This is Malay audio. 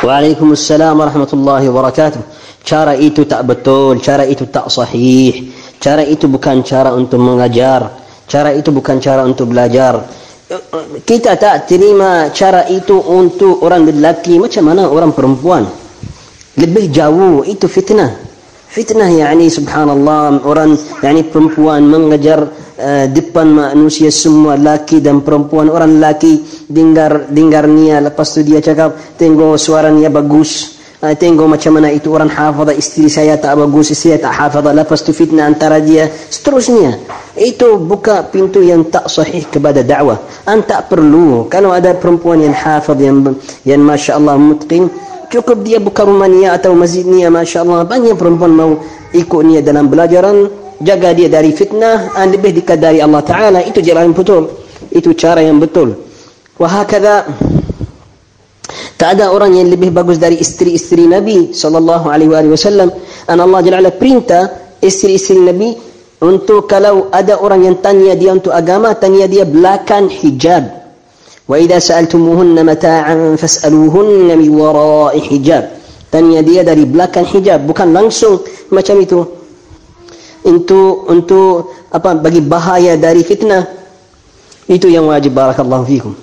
Waalaikumsalam warahmatullahi wabarakatuh. Cara itu tak betul, cara itu tak sahih. Cara itu bukan cara untuk mengajar. Cara itu bukan cara untuk belajar. Kita tak terima cara itu untuk orang lelaki macam mana orang perempuan. Lebih jauh itu fitnah. Fitnah yakni subhanallah orang yakni perempuan mengajar uh, depan manusia semua laki dan perempuan. Orang laki dengar dengar nia lepas tu dia cakap tengok suara nia bagus. Uh, tengok macam mana itu orang hafaz istri saya tak bagus istri saya tak hafaz lepas tu fitnah antara dia seterusnya. Itu buka pintu yang tak sahih kepada dakwah. Anda tak perlu. Kalau ada perempuan yang hafaz yang yang masya-Allah mutqin cukup dia buka rumah niat atau masjid niat Masya Allah banyak perempuan mau ikut niat dalam belajaran jaga dia dari fitnah dan lebih dekat dari Allah Ta'ala. Itu jalan yang betul. Itu cara yang betul. Wahakada tak ada orang yang lebih bagus dari istri-istri Nabi sallallahu alaihi wasallam. Dan Allah Jalla perintah istri-istri Nabi untuk kalau ada orang yang tanya dia untuk agama tanya dia belakang hijab وإذا سألتموهن متاعا فاسألوهن من وراء حجاب tanya dia dari belakang hijab bukan langsung macam itu untuk untuk apa bagi bahaya dari fitnah itu yang wajib barakallahu fikum